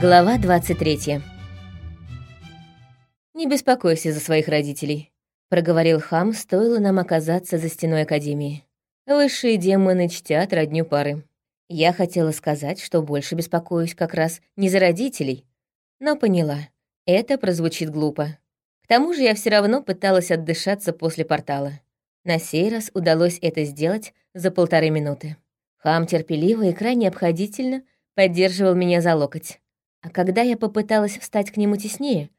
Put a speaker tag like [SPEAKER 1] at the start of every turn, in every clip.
[SPEAKER 1] Глава 23. «Не беспокойся за своих родителей», — проговорил хам, стоило нам оказаться за стеной Академии. «Высшие демоны чтят родню пары». Я хотела сказать, что больше беспокоюсь как раз не за родителей, но поняла, это прозвучит глупо. К тому же я все равно пыталась отдышаться после портала. На сей раз удалось это сделать за полторы минуты. Хам терпеливо и крайне обходительно поддерживал меня за локоть. А когда я попыталась встать к нему теснее,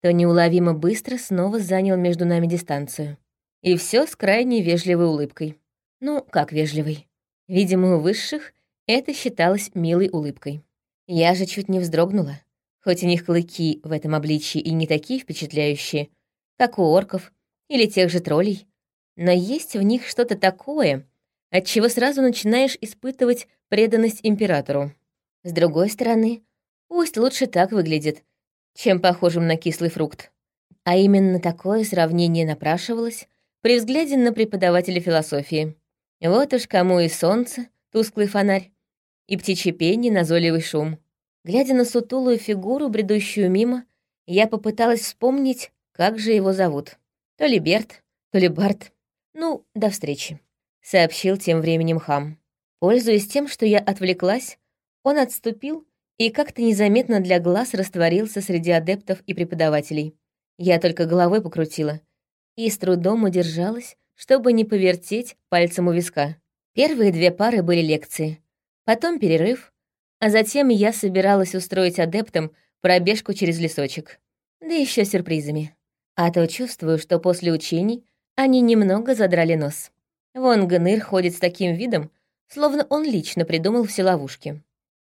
[SPEAKER 1] то неуловимо быстро снова занял между нами дистанцию. И все с крайне вежливой улыбкой. Ну, как вежливой. Видимо, у высших это считалось милой улыбкой. Я же чуть не вздрогнула. Хоть у них клыки в этом обличии и не такие впечатляющие, как у орков или тех же троллей, но есть в них что-то такое, от чего сразу начинаешь испытывать преданность императору. С другой стороны, Пусть лучше так выглядит, чем похожим на кислый фрукт. А именно такое сравнение напрашивалось при взгляде на преподавателя философии. Вот уж кому и солнце, тусклый фонарь, и птичье пение, назойливый шум. Глядя на сутулую фигуру, бредущую мимо, я попыталась вспомнить, как же его зовут. То ли Берт, то ли Барт. Ну, до встречи, — сообщил тем временем хам. Пользуясь тем, что я отвлеклась, он отступил и как-то незаметно для глаз растворился среди адептов и преподавателей. Я только головой покрутила и с трудом удержалась, чтобы не повертеть пальцем у виска. Первые две пары были лекции, потом перерыв, а затем я собиралась устроить адептам пробежку через лесочек. Да еще сюрпризами. А то чувствую, что после учений они немного задрали нос. Вон Гныр ходит с таким видом, словно он лично придумал все ловушки.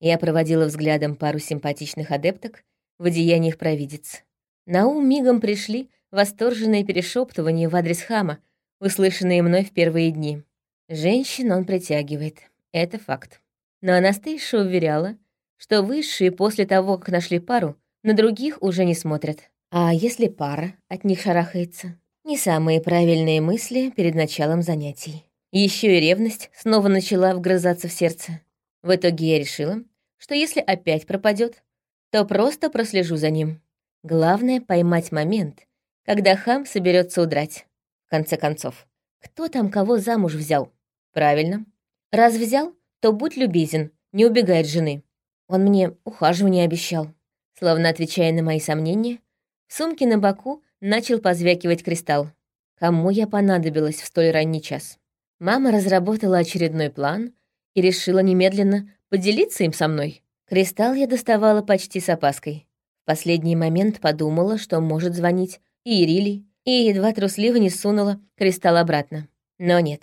[SPEAKER 1] Я проводила взглядом пару симпатичных адепток в одеяниях провидец. На ум мигом пришли восторженные перешептывания в адрес хама, услышанные мной в первые дни. Женщин он притягивает, это факт. Но Анастейша уверяла, что высшие после того, как нашли пару, на других уже не смотрят. А если пара от них шарахается? Не самые правильные мысли перед началом занятий. Еще и ревность снова начала вгрызаться в сердце. В итоге я решила, что если опять пропадет, то просто прослежу за ним. Главное — поймать момент, когда хам соберется удрать. В конце концов, кто там кого замуж взял? Правильно. Раз взял, то будь любезен, не убегай от жены. Он мне ухаживание обещал. Словно отвечая на мои сомнения, в сумке на боку начал позвякивать кристалл. Кому я понадобилась в столь ранний час? Мама разработала очередной план и решила немедленно Поделиться им со мной? Кристалл я доставала почти с опаской. В последний момент подумала, что может звонить и Ирилий, и едва трусливо не сунула кристалл обратно. Но нет.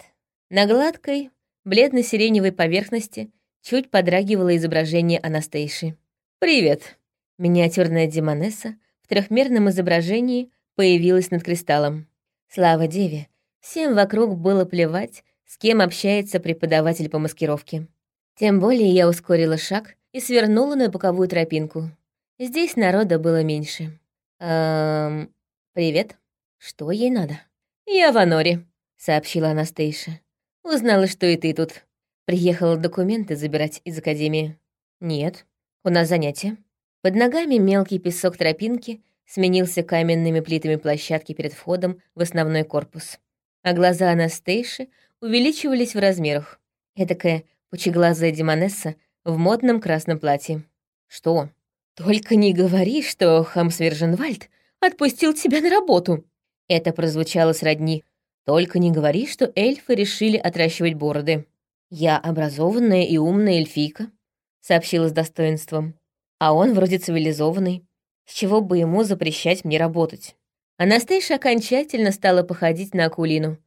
[SPEAKER 1] На гладкой, бледно-сиреневой поверхности чуть подрагивало изображение Анастейши. «Привет!» Миниатюрная демонесса в трехмерном изображении появилась над кристаллом. Слава деве, всем вокруг было плевать, с кем общается преподаватель по маскировке. Тем более я ускорила шаг и свернула на боковую тропинку. Здесь народа было меньше. «Эм... Привет. Что ей надо?» «Я в Аноре», — сообщила Анастейша. «Узнала, что и ты тут. Приехала документы забирать из академии». «Нет. У нас занятие». Под ногами мелкий песок тропинки сменился каменными плитами площадки перед входом в основной корпус. А глаза Анастейши увеличивались в размерах. Эдакая пучеглазая демонесса в модном красном платье. «Что? Только не говори, что Хамсверженвальд отпустил тебя на работу!» Это прозвучало сродни. «Только не говори, что эльфы решили отращивать бороды. Я образованная и умная эльфийка», — сообщила с достоинством. «А он вроде цивилизованный. С чего бы ему запрещать мне работать?» Анастейша окончательно стала походить на Акулину.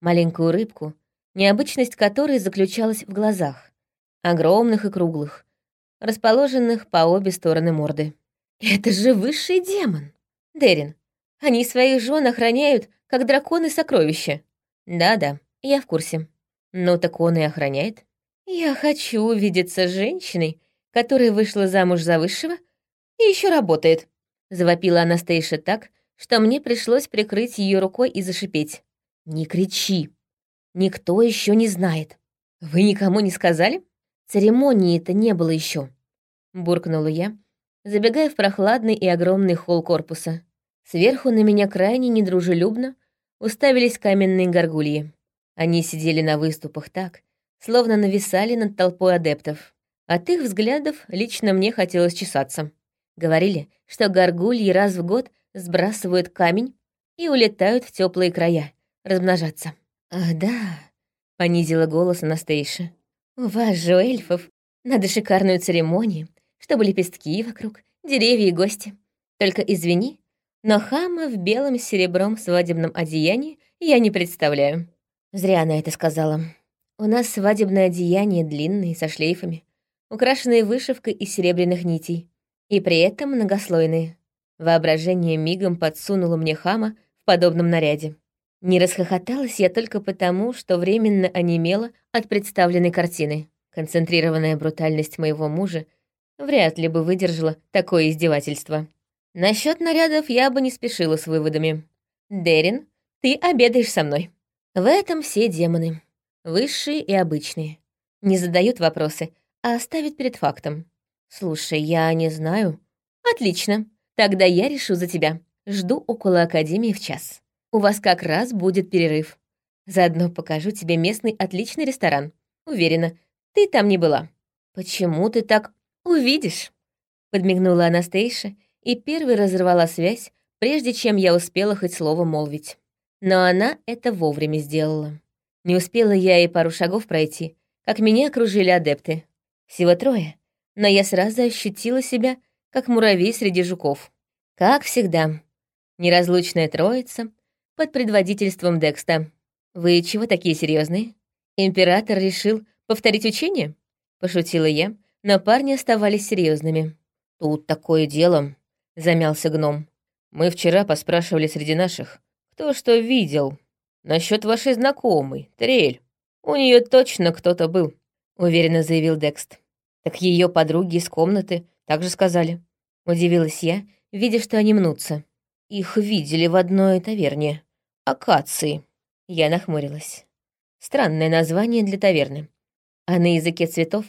[SPEAKER 1] Маленькую рыбку — необычность которой заключалась в глазах, огромных и круглых, расположенных по обе стороны морды. «Это же высший демон! Дерин, они своих жен охраняют, как драконы сокровища. Да-да, я в курсе. Ну так он и охраняет. Я хочу увидеться с женщиной, которая вышла замуж за высшего и еще работает», — завопила Анастейша так, что мне пришлось прикрыть ее рукой и зашипеть. «Не кричи!» Никто еще не знает. Вы никому не сказали? Церемонии-то не было еще. Буркнула я, забегая в прохладный и огромный холл корпуса. Сверху на меня крайне недружелюбно уставились каменные горгульи. Они сидели на выступах так, словно нависали над толпой адептов. От их взглядов лично мне хотелось чесаться. Говорили, что горгульи раз в год сбрасывают камень и улетают в теплые края, размножаться. «Ах, да», — понизила голос Анастейша. «У вас же, у эльфов, надо шикарную церемонию, чтобы лепестки вокруг, деревья и гости. Только извини, но хама в белом с серебром свадебном одеянии я не представляю». Зря она это сказала. У нас свадебное одеяние длинное, со шлейфами, украшенные вышивкой из серебряных нитей, и при этом многослойные. Воображение мигом подсунуло мне хама в подобном наряде. Не расхохоталась я только потому, что временно онемела от представленной картины. Концентрированная брутальность моего мужа вряд ли бы выдержала такое издевательство. Насчет нарядов я бы не спешила с выводами. «Дерин, ты обедаешь со мной». В этом все демоны. Высшие и обычные. Не задают вопросы, а ставят перед фактом. «Слушай, я не знаю». «Отлично. Тогда я решу за тебя. Жду около Академии в час. У вас как раз будет перерыв. Заодно покажу тебе местный отличный ресторан. Уверена, ты там не была. Почему ты так увидишь?» Подмигнула Анастейша и первой разорвала связь, прежде чем я успела хоть слово молвить. Но она это вовремя сделала. Не успела я и пару шагов пройти, как меня окружили адепты. Всего трое, но я сразу ощутила себя, как муравей среди жуков. Как всегда, неразлучная троица под предводительством Декста. «Вы чего такие серьезные? Император решил повторить учение?» — пошутила я, но парни оставались серьезными. «Тут такое дело», — замялся гном. «Мы вчера поспрашивали среди наших, кто что видел. Насчет вашей знакомой, Трель. У нее точно кто-то был», — уверенно заявил Декст. «Так ее подруги из комнаты также сказали». Удивилась я, видя, что они мнутся. Их видели в одной таверне. Акации. Я нахмурилась. Странное название для таверны. А на языке цветов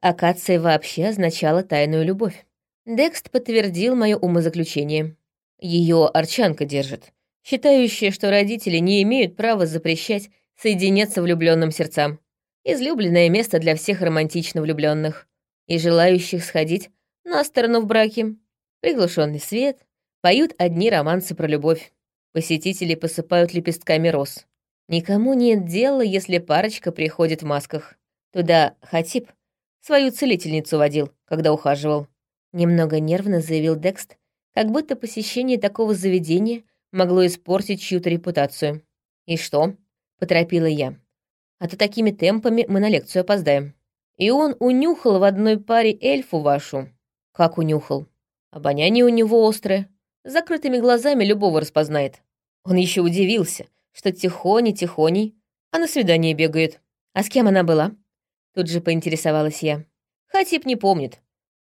[SPEAKER 1] акация вообще означала тайную любовь. Декст подтвердил мое умозаключение. Ее арчанка держит, считающая, что родители не имеют права запрещать соединяться влюбленным сердцам. Излюбленное место для всех романтично влюбленных и желающих сходить на сторону в браке. Приглушенный свет, поют одни романсы про любовь. Посетители посыпают лепестками роз. Никому нет дела, если парочка приходит в масках. Туда Хатип свою целительницу водил, когда ухаживал. Немного нервно заявил Декст, как будто посещение такого заведения могло испортить чью-то репутацию. «И что?» — поторопила я. «А то такими темпами мы на лекцию опоздаем». И он унюхал в одной паре эльфу вашу. Как унюхал? Обоняние у него острое. Закрытыми глазами любого распознает. Он еще удивился, что тихоней-тихоней, а на свидание бегает. А с кем она была? Тут же поинтересовалась я. Хатип не помнит.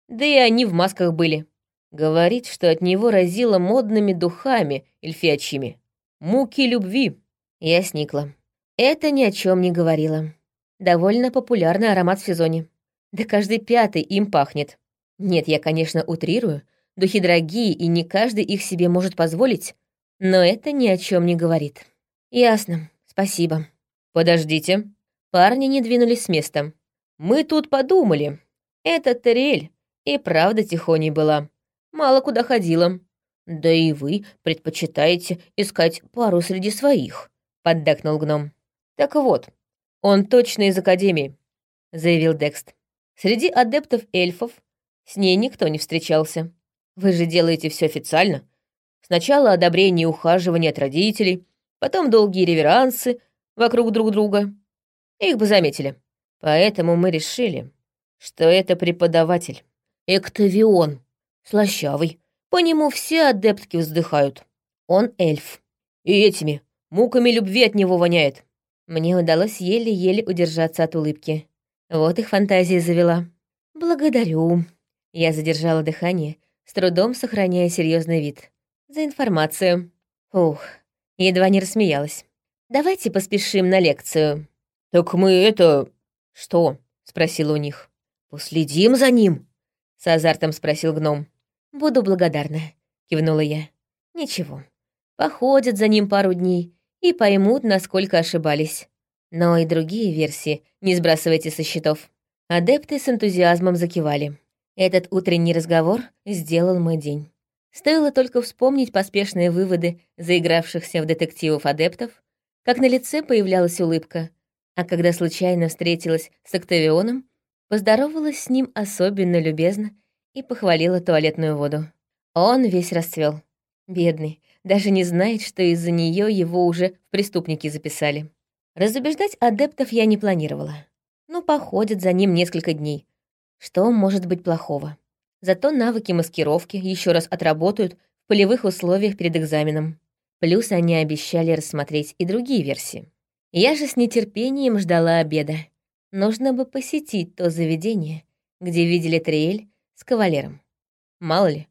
[SPEAKER 1] Да и они в масках были. Говорит, что от него разило модными духами эльфячьими. Муки любви. Я сникла. Это ни о чем не говорила. Довольно популярный аромат в сезоне. Да каждый пятый им пахнет. Нет, я, конечно, утрирую. Духи дорогие, и не каждый их себе может позволить. Но это ни о чем не говорит. Ясно. Спасибо. Подождите. Парни не двинулись с места. Мы тут подумали. Это Терель и правда тихоней была. Мало куда ходила. Да и вы предпочитаете искать пару среди своих, поддакнул гном. Так вот, он точно из Академии, заявил Декст. Среди адептов эльфов с ней никто не встречался. Вы же делаете все официально. Сначала одобрение и ухаживание от родителей, потом долгие реверансы вокруг друг друга. Их бы заметили. Поэтому мы решили, что это преподаватель. Эктавион. Слащавый. По нему все адептки вздыхают. Он эльф. И этими муками любви от него воняет. Мне удалось еле-еле удержаться от улыбки. Вот их фантазия завела. «Благодарю». Я задержала дыхание, с трудом сохраняя серьезный вид. «За информацию». Ух, едва не рассмеялась. «Давайте поспешим на лекцию». «Так мы это...» «Что?» — спросил у них. «Последим за ним?» — с азартом спросил гном. «Буду благодарна», — кивнула я. «Ничего. Походят за ним пару дней и поймут, насколько ошибались. Но и другие версии не сбрасывайте со счетов». Адепты с энтузиазмом закивали. Этот утренний разговор сделал мой день. Стоило только вспомнить поспешные выводы заигравшихся в детективов адептов, как на лице появлялась улыбка, а когда случайно встретилась с Октавионом, поздоровалась с ним особенно любезно и похвалила туалетную воду. Он весь расцвел. Бедный, даже не знает, что из-за нее его уже в преступники записали. Разубеждать адептов я не планировала. Ну, походят за ним несколько дней. Что может быть плохого? Зато навыки маскировки еще раз отработают в полевых условиях перед экзаменом. Плюс они обещали рассмотреть и другие версии. Я же с нетерпением ждала обеда. Нужно бы посетить то заведение, где видели Триэль с кавалером. Мало ли,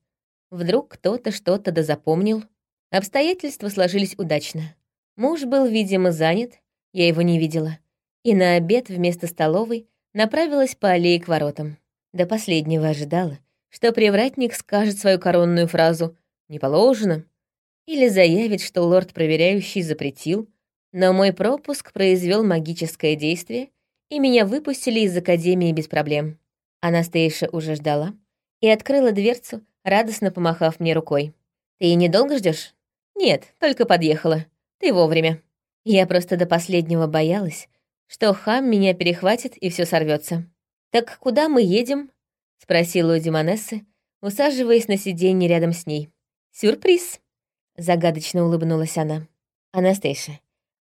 [SPEAKER 1] вдруг кто-то что-то дозапомнил. Обстоятельства сложились удачно. Муж был, видимо, занят, я его не видела, и на обед вместо столовой направилась по аллее к воротам. До последнего ожидала, что привратник скажет свою коронную фразу «не положено» или заявит, что лорд-проверяющий запретил, но мой пропуск произвел магическое действие, и меня выпустили из академии без проблем. Анастейша уже ждала и открыла дверцу, радостно помахав мне рукой. «Ты недолго ждешь? «Нет, только подъехала. Ты вовремя». Я просто до последнего боялась, что хам меня перехватит и все сорвется. «Так куда мы едем?» — спросила у Димонессы, усаживаясь на сиденье рядом с ней. «Сюрприз!» — загадочно улыбнулась она. «Анастейша,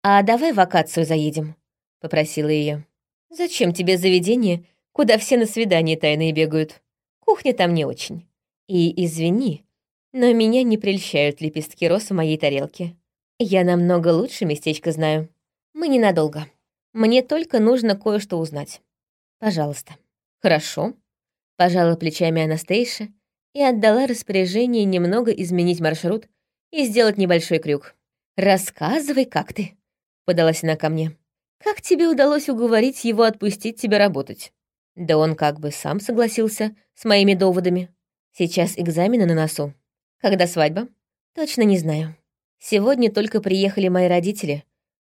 [SPEAKER 1] а давай в вакацию заедем?» — попросила ее. «Зачем тебе заведение, куда все на свидание тайные бегают? Кухня там не очень. И извини, но меня не прельщают лепестки роз в моей тарелке. Я намного лучше местечко знаю. Мы ненадолго. Мне только нужно кое-что узнать. Пожалуйста». «Хорошо», — пожала плечами Анастейша и отдала распоряжение немного изменить маршрут и сделать небольшой крюк. «Рассказывай, как ты», — подалась она ко мне. «Как тебе удалось уговорить его отпустить тебя работать?» Да он как бы сам согласился с моими доводами. Сейчас экзамены на носу. Когда свадьба? Точно не знаю. Сегодня только приехали мои родители.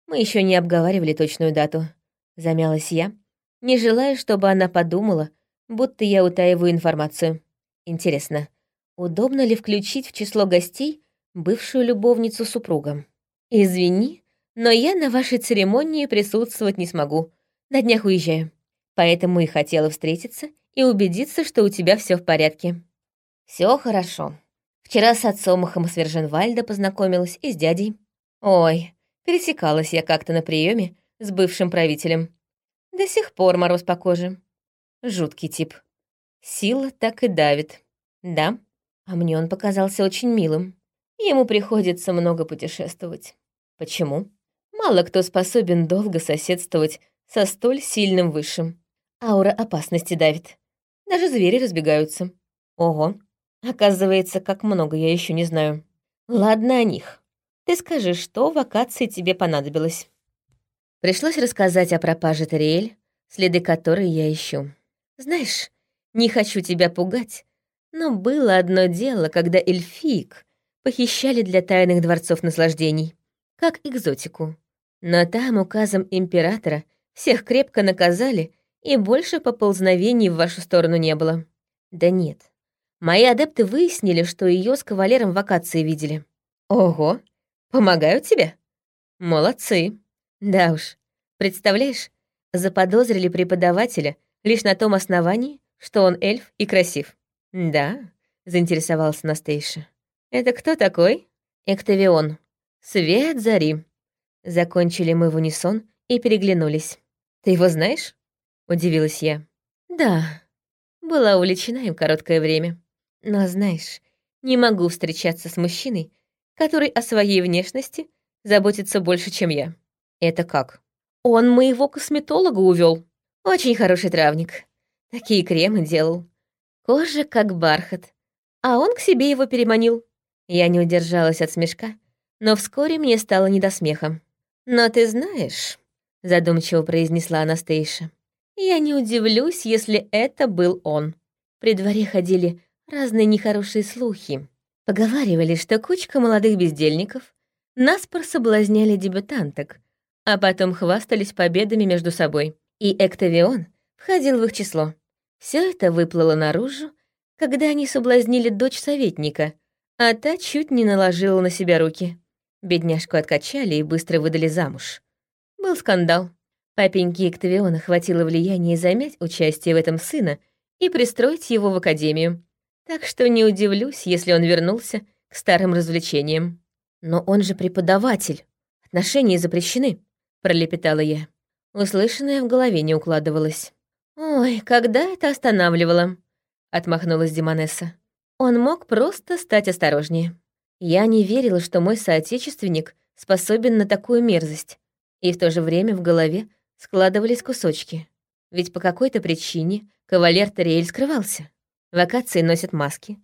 [SPEAKER 1] Мы еще не обговаривали точную дату. Замялась я, не желая, чтобы она подумала, будто я утаиваю информацию. Интересно, удобно ли включить в число гостей бывшую любовницу супруга? «Извини, но я на вашей церемонии присутствовать не смогу. На днях уезжаю. Поэтому и хотела встретиться и убедиться, что у тебя все в порядке». Все хорошо. Вчера с отцом Хамсверженвальда познакомилась и с дядей. Ой, пересекалась я как-то на приеме с бывшим правителем. До сих пор мороз по коже. Жуткий тип. Сила так и давит. Да, а мне он показался очень милым. Ему приходится много путешествовать. Почему? Мало кто способен долго соседствовать со столь сильным высшим. Аура опасности давит. Даже звери разбегаются. Ого, оказывается, как много я еще не знаю. Ладно о них. Ты скажи, что вакации тебе понадобилось? Пришлось рассказать о пропаже Тариэль, следы которой я ищу. Знаешь, не хочу тебя пугать, но было одно дело, когда эльфик похищали для тайных дворцов наслаждений, как экзотику. Но там указом императора всех крепко наказали, и больше поползновений в вашу сторону не было. Да нет. Мои адепты выяснили, что ее с кавалером вакации видели. Ого, помогают тебе? Молодцы. Да уж, представляешь, заподозрили преподавателя лишь на том основании, что он эльф и красив. Да, заинтересовался Настейша. «Это кто такой?» «Эктавион. Свет зари». Закончили мы в унисон и переглянулись. «Ты его знаешь?» — удивилась я. «Да, была увлечена им короткое время. Но, знаешь, не могу встречаться с мужчиной, который о своей внешности заботится больше, чем я». «Это как?» «Он моего косметолога увел. Очень хороший травник. Такие кремы делал. Кожа как бархат. А он к себе его переманил. Я не удержалась от смешка, но вскоре мне стало не до смеха. «Но ты знаешь», — задумчиво произнесла Анастейша, «я не удивлюсь, если это был он. При дворе ходили разные нехорошие слухи. Поговаривали, что кучка молодых бездельников наспор соблазняли дебютанток, а потом хвастались победами между собой. И Эктавион входил в их число. Все это выплыло наружу, когда они соблазнили дочь советника, а та чуть не наложила на себя руки. Бедняжку откачали и быстро выдали замуж. Был скандал. Папеньке Эктавиона хватило влияния замять участие в этом сына и пристроить его в академию. Так что не удивлюсь, если он вернулся к старым развлечениям. Но он же преподаватель. Отношения запрещены, пролепетала я. Услышанное в голове не укладывалось. Ой, когда это останавливало? Отмахнулась Димонесса. Он мог просто стать осторожнее. Я не верила, что мой соотечественник способен на такую мерзость. И в то же время в голове складывались кусочки. Ведь по какой-то причине кавалер Тариэль скрывался. Вакации носят маски.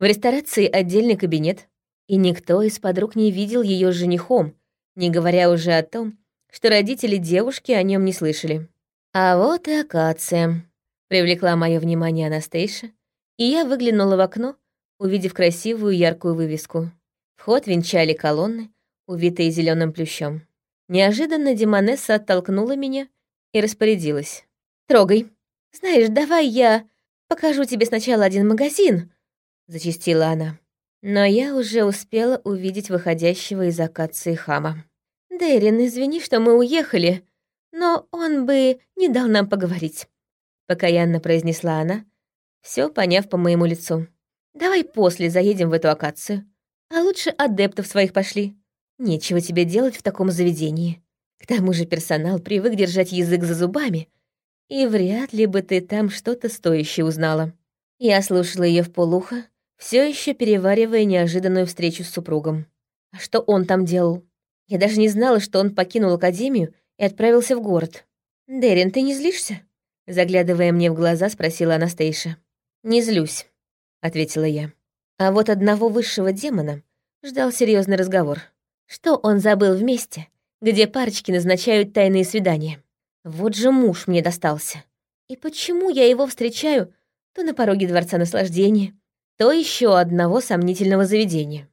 [SPEAKER 1] В ресторации отдельный кабинет. И никто из подруг не видел ее женихом, не говоря уже о том, что родители девушки о нем не слышали. А вот и акация. Привлекла мое внимание Анастейша, и я выглянула в окно, увидев красивую яркую вывеску. Вход венчали колонны, увитые зеленым плющом. Неожиданно Демонесса оттолкнула меня и распорядилась. «Трогай. Знаешь, давай я покажу тебе сначала один магазин», — зачастила она. Но я уже успела увидеть выходящего из акации хама. «Дэрин, извини, что мы уехали, но он бы не дал нам поговорить», — покаянно произнесла она, все поняв по моему лицу. «Давай после заедем в эту акацию, а лучше адептов своих пошли. Нечего тебе делать в таком заведении. К тому же персонал привык держать язык за зубами, и вряд ли бы ты там что-то стоящее узнала». Я слушала ее в полухо, все еще переваривая неожиданную встречу с супругом. А что он там делал? Я даже не знала, что он покинул академию и отправился в город. «Дерин, ты не злишься?» Заглядывая мне в глаза, спросила Анастейша. «Не злюсь», — ответила я. А вот одного высшего демона ждал серьезный разговор. Что он забыл в месте, где парочки назначают тайные свидания? Вот же муж мне достался. И почему я его встречаю то на пороге Дворца Наслаждения, то еще одного сомнительного заведения?